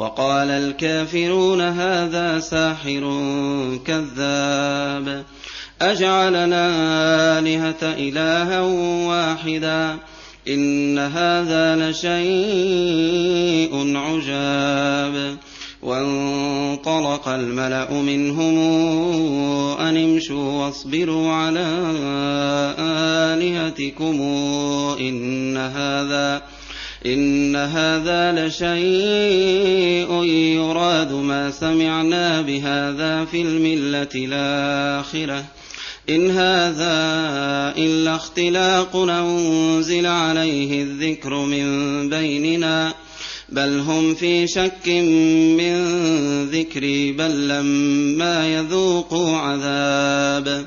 وقال الكافرون هذا ساحر كذاب. أجعلنا آلهة إلها واحدا. إن هذا لشيء عجاب. وانطلق الملأ منهم أن امشوا واصبروا على آلهتكم. إن هذا إن هذا لشيء يراد ما سمعنا بهذا في الملة الآخرة. إن هذا إلا اختلاق أنزل عليه الذكر من بيننا بل هم في شك من ذكري بل لما يذوقوا عذاب.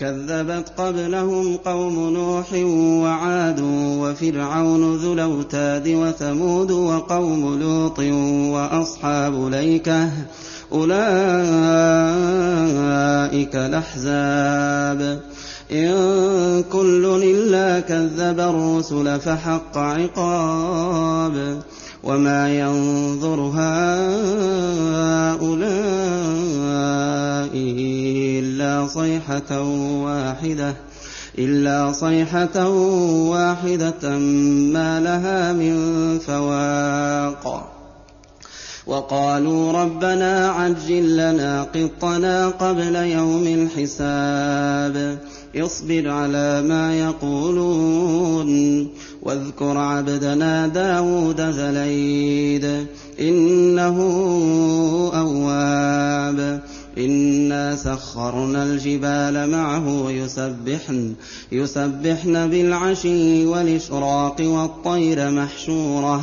كذبت قبلهم قوم نوح وعاد وفرعون ذو الأوتاد وثمود وقوم لوط وأصحاب ليكة أولئك الأحزاب. إن كل إلا كذب الرسل فحق عقاب. وما ينظر هؤلاء إلا صيحة واحدة إلا صيحة واحدة ما لها من فواق. وقالوا ربنا عجل لنا قطنا قبل يوم الحساب. اصبر على ما يقولون واذكر عبدنا داود زليد إنه أواب. إنا سخرنا الجبال معه يسبحن يسبحن بالعشي والإشراق والطير محشورة.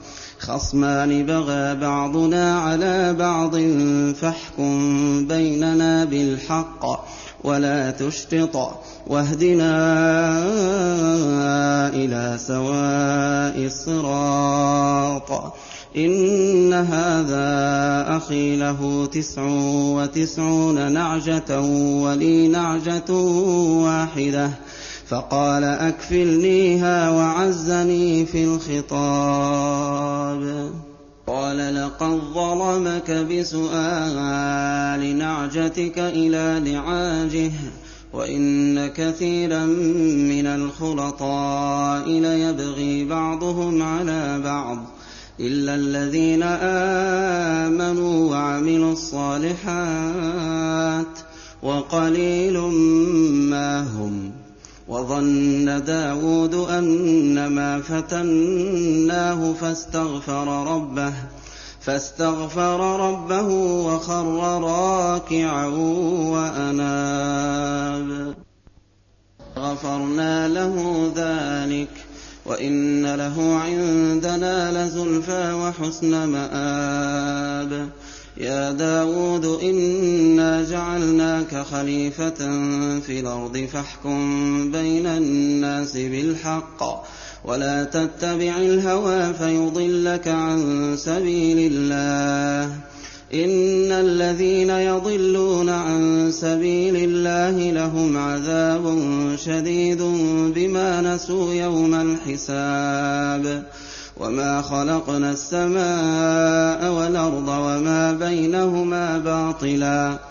خصمان بغى بعضنا على بعض فاحكم بيننا بالحق ولا تشطط واهدنا إلى سواء الصراط. إن هذا أخي له تسع وتسعون نعجة ولي نعجة واحدة. فقال أكفلنيها وعزني في الخطاب. قال لقد ظلمك بسؤال نعجتك إلى نعاجه وإن كثيرا من الخلطاء ليبغي بعضهم على بعض إلا الذين آمنوا وعملوا الصالحات وقليل وظن داود أنما فتناه فاستغفر ربه فاستغفر ربه وخر راكعا وأناب. غفرنا له ذلك وإن له عندنا لزلفى وحسن مآب. يا داود إنا جعلناك خليفة في الأرض فاحكم بين الناس بالحق ولا تتبع الهوى فيضلك عن سبيل الله. إن الذين يضلون عن سبيل الله لهم عذاب شديد بما نسوا يوم الحساب. وما خلقنا السماء والأرض وما بينهما باطلا.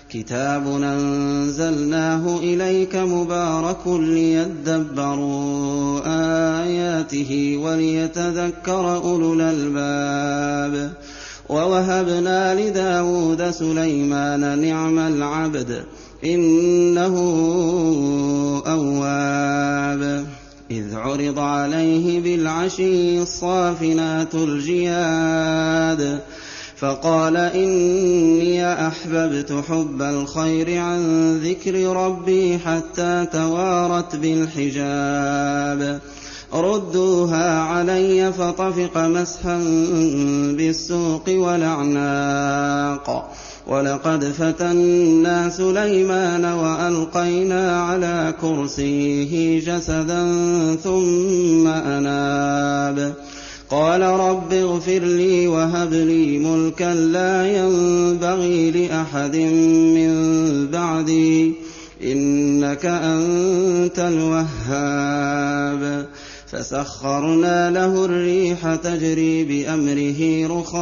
كتاب أنزلناه إليك مبارك ليدبروا آياته وليتذكر أولو الألباب ووهبنا لداود سليمان نعم العبد إنه أواب إذ عرض عليه بالعشي الصافنات الجياد فقال إني أحببت حب الخير عن ذكر ربي حتى توارت بالحجاب. ردوها علي فطفق مسحا بالسوق والأعناق. ولقد فتنا سليمان وألقينا على كرسيه جسدا ثم أناب. قال رب اغفر لي وهب لي ملكا لا ينبغي لأحد من بعدي إنك أنت الوهاب. فسخرنا له الريح تجري بأمره رخاء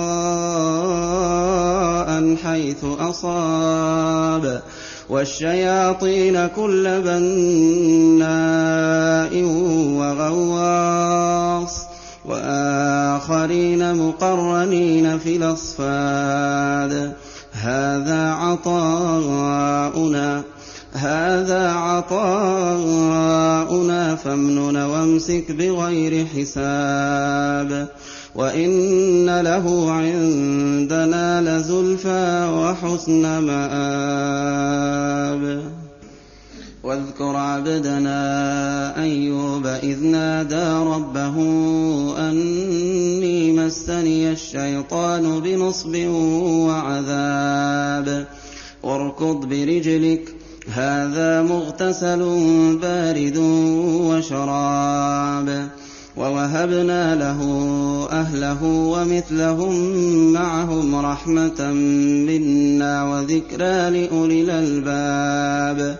حيث أصاب والشياطين كل بناء وغواص. وآخرين مقرنين في الأصفاد. هذا عطاؤنا هذا عطاؤنا فامنن وامسك بغير حساب. وإن له عندنا لزلفى وحسن مآب. واذكر عبدنا أيوب إذ نادى ربه أني مسني الشيطان بنصب وعذاب. واركض برجلك هذا مغتسل بارد وشراب. ووهبنا له أهله ومثلهم معهم رحمة منا وذكرى لأولي الألباب.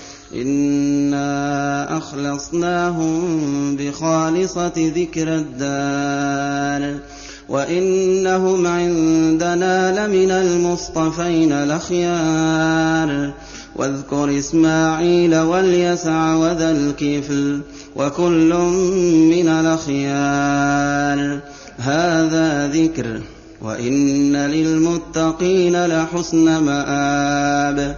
انا اخلصناهم بخالصه ذكر الدار وانهم عندنا لمن المصطفين الاخيار واذكر إسماعيل واليسع وذا الكفل وكل من الأخيار هذا ذكر وإن للمتقين لحسن مآب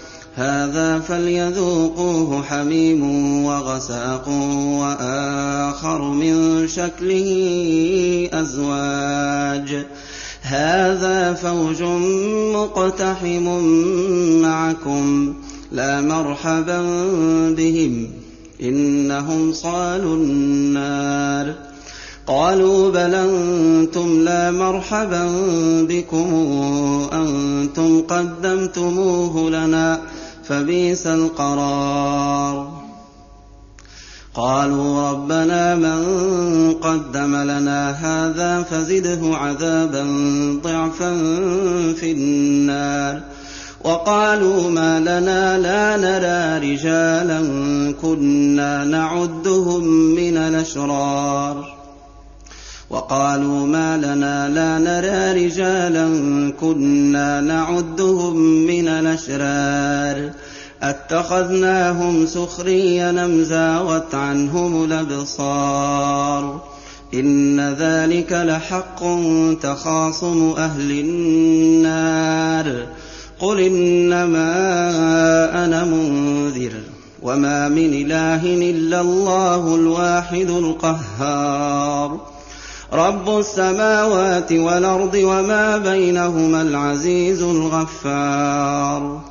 هذا فليذوقوه حميم وغساق وآخر من شكله أزواج. هذا فوج مقتحم معكم لا مرحبا بهم إنهم صالوا النار. قالوا بل أنتم لا مرحبا بكم أنتم قدمتموه لنا. فبئس القرار. قالوا ربنا من قدم لنا هذا فزده عذابا ضعفا في النار. وقالوا ما لنا لا نرى رجالا كنا نعدهم من الأشرار. وقالوا ما لنا لا نرى رجالا كنا نعدهم من الأشرار. أتخذناهم سخريا ام زاغت عنهم الأبصار. إن ذلك لحق تخاصم أهل النار. قل إنما أنا منذر وما من إله إلا الله الواحد القهار. رب السماوات والأرض وما بينهما العزيز الغفار.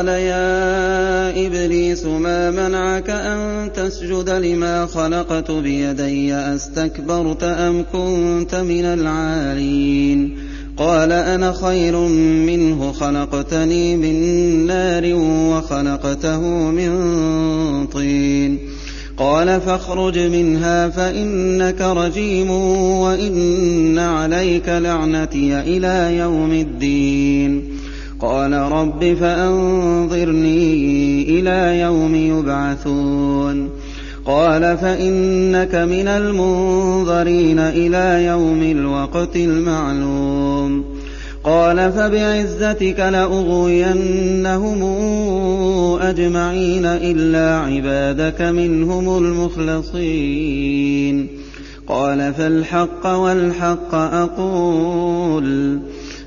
قال يا إبليس ما منعك أن تسجد لما خلقت بيدي أستكبرت أم كنت من العالين قال أنا خير منه خلقتني من نار وخلقته من طين قال فاخرج منها فإنك رجيم وإن عليك لعنتي إلى يوم الدين قال رب فأنظرني إلى يوم يبعثون. قال فإنك من المنظرين إلى يوم الوقت المعلوم. قال فبعزتك لأغوينهم أجمعين إلا عبادك منهم المخلصين. قال فالحق والحق أقول.